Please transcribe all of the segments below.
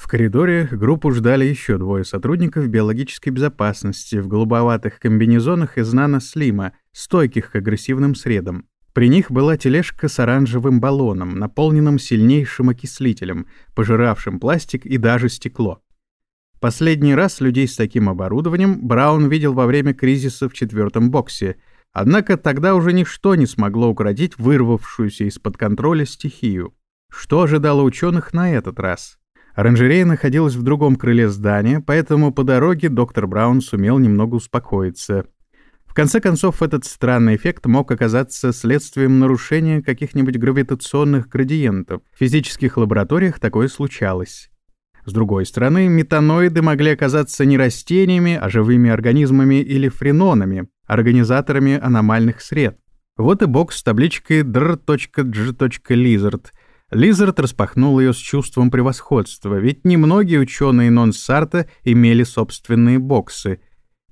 В коридоре группу ждали еще двое сотрудников биологической безопасности в голубоватых комбинезонах из нано-слима, стойких к агрессивным средам. При них была тележка с оранжевым баллоном, наполненным сильнейшим окислителем, пожиравшим пластик и даже стекло. Последний раз людей с таким оборудованием Браун видел во время кризиса в четвертом боксе, однако тогда уже ничто не смогло укротить вырвавшуюся из-под контроля стихию. Что ожидало ученых на этот раз? Оранжерея находилась в другом крыле здания, поэтому по дороге доктор Браун сумел немного успокоиться. В конце концов, этот странный эффект мог оказаться следствием нарушения каких-нибудь гравитационных градиентов. В физических лабораториях такое случалось. С другой стороны, метаноиды могли оказаться не растениями, а живыми организмами или френонами, организаторами аномальных сред. Вот и бокс с табличкой dr.g.lizard — Лизард распахнул ее с чувством превосходства, ведь немногие ученые Нонсарта имели собственные боксы.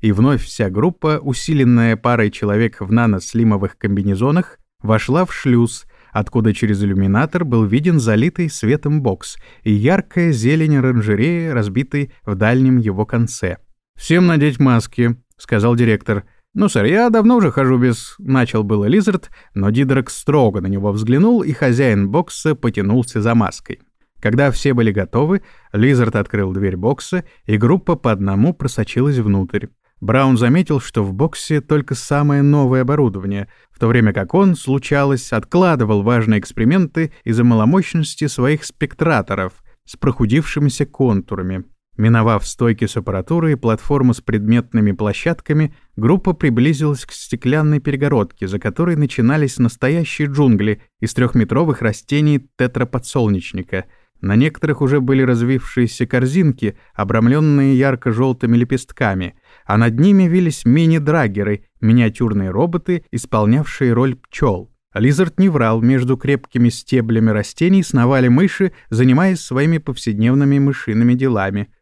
И вновь вся группа, усиленная парой человек в нанослимовых комбинезонах, вошла в шлюз, откуда через иллюминатор был виден залитый светом бокс и яркая зелень оранжереи, разбитой в дальнем его конце. «Всем надеть маски», — сказал директор, — «Ну, сэр, я давно уже хожу без...» — начал было Лизард, но Дидрак строго на него взглянул, и хозяин бокса потянулся за маской. Когда все были готовы, Лизард открыл дверь бокса, и группа по одному просочилась внутрь. Браун заметил, что в боксе только самое новое оборудование, в то время как он, случалось, откладывал важные эксперименты из-за маломощности своих спектраторов с прохудившимися контурами. Миновав стойки с аппаратурой и платформу с предметными площадками, группа приблизилась к стеклянной перегородке, за которой начинались настоящие джунгли из трехметровых растений тетраподсолнечника. На некоторых уже были развившиеся корзинки, обрамленные ярко-желтыми лепестками, а над ними вились мини-драгеры, миниатюрные роботы, исполнявшие роль пчел. Лизард не врал, между крепкими стеблями растений сновали мыши, занимаясь своими повседневными мышиными делами —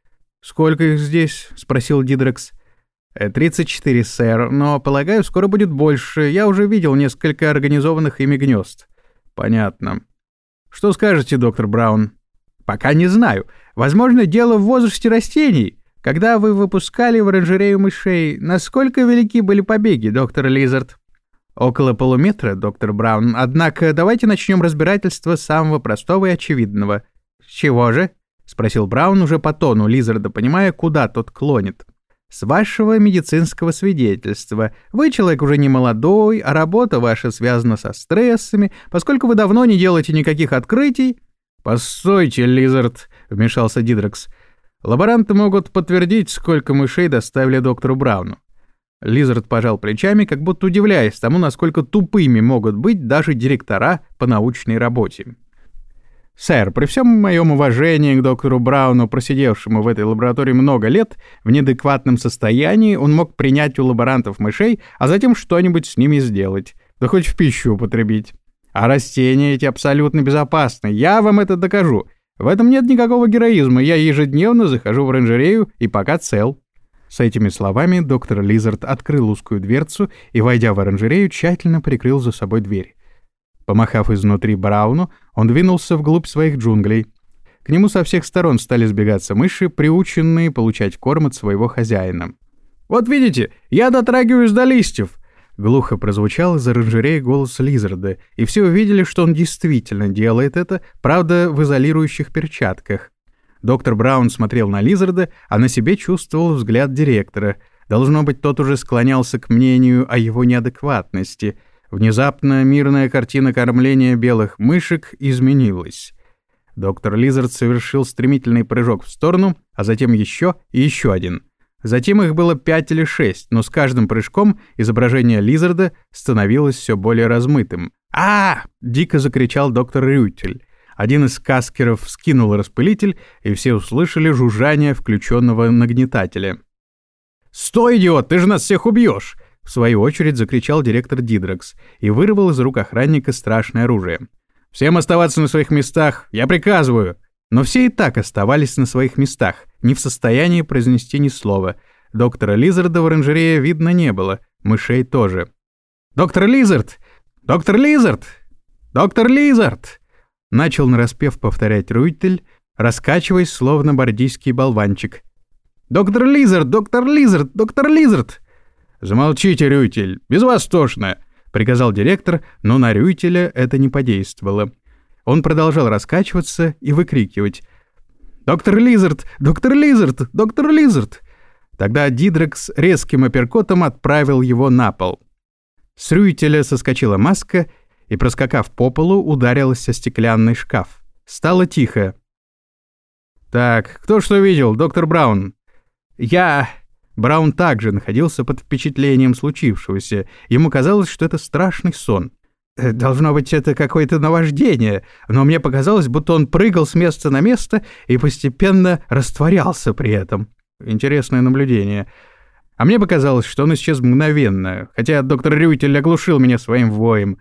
«Сколько их здесь?» — спросил Дидрекс. «Э, «Тридцать четыре, сэр, но, полагаю, скоро будет больше. Я уже видел несколько организованных ими гнезд». «Понятно. Что скажете, доктор Браун?» «Пока не знаю. Возможно, дело в возрасте растений. Когда вы выпускали в оранжерею мышей, насколько велики были побеги, доктор Лизард?» «Около полуметра, доктор Браун. Однако давайте начнем разбирательство с самого простого и очевидного». «С чего же?» — спросил Браун уже по тону Лизарда, понимая, куда тот клонит. «С вашего медицинского свидетельства. Вы человек уже не молодой, а работа ваша связана со стрессами, поскольку вы давно не делаете никаких открытий». «Постойте, Лизард», — вмешался Дидрекс. «Лаборанты могут подтвердить, сколько мышей доставили доктору Брауну». Лизард пожал плечами, как будто удивляясь тому, насколько тупыми могут быть даже директора по научной работе. «Сэр, при всем моем уважении к доктору Брауну, просидевшему в этой лаборатории много лет, в неадекватном состоянии он мог принять у лаборантов мышей, а затем что-нибудь с ними сделать, да хоть в пищу употребить. А растения эти абсолютно безопасны, я вам это докажу. В этом нет никакого героизма, я ежедневно захожу в оранжерею и пока цел». С этими словами доктор Лизард открыл узкую дверцу и, войдя в оранжерею, тщательно прикрыл за собой дверь. Помахав изнутри Брауну, он двинулся вглубь своих джунглей. К нему со всех сторон стали сбегаться мыши, приученные получать корм от своего хозяина. «Вот видите, я дотрагиваюсь до листьев!» Глухо прозвучал из оранжереи голос Лизарда, и все увидели, что он действительно делает это, правда, в изолирующих перчатках. Доктор Браун смотрел на Лизарда, а на себе чувствовал взгляд директора. Должно быть, тот уже склонялся к мнению о его неадекватности — Внезапно мирная картина кормления белых мышек изменилась. Доктор Лизард совершил стремительный прыжок в сторону, а затем еще и еще один. Затем их было пять или шесть, но с каждым прыжком изображение Лизарда становилось все более размытым. а, дико закричал доктор Рютель. Один из каскеров скинул распылитель, и все услышали жужжание включенного нагнетателя. «Стой, идиот, ты же нас всех убьешь!» В свою очередь закричал директор Дидрекс и вырвал из рук охранника страшное оружие. «Всем оставаться на своих местах! Я приказываю!» Но все и так оставались на своих местах, не в состоянии произнести ни слова. Доктора Лизарда в оранжерее видно не было, мышей тоже. «Доктор Лизард! Доктор Лизард! Доктор Лизард!» Начал нараспев повторять Руйтель, раскачиваясь, словно бордийский болванчик. «Доктор Лизард! Доктор Лизард! Доктор Лизард!» «Замолчите, Рютель! Без вас тошно!» — приказал директор, но на Рютеля это не подействовало. Он продолжал раскачиваться и выкрикивать. «Доктор Лизард! Доктор Лизард! Доктор Лизард!» Тогда Дидрекс резким апперкотом отправил его на пол. С Рюйтеля соскочила маска и, проскакав по полу, ударилась о стеклянный шкаф. Стало тихо. «Так, кто что видел, доктор Браун?» «Я...» Браун также находился под впечатлением случившегося. Ему казалось, что это страшный сон. «Э, «Должно быть, это какое-то наваждение, но мне показалось, будто он прыгал с места на место и постепенно растворялся при этом». Интересное наблюдение. А мне показалось, что он исчез мгновенно, хотя доктор Рюйтель оглушил меня своим воем.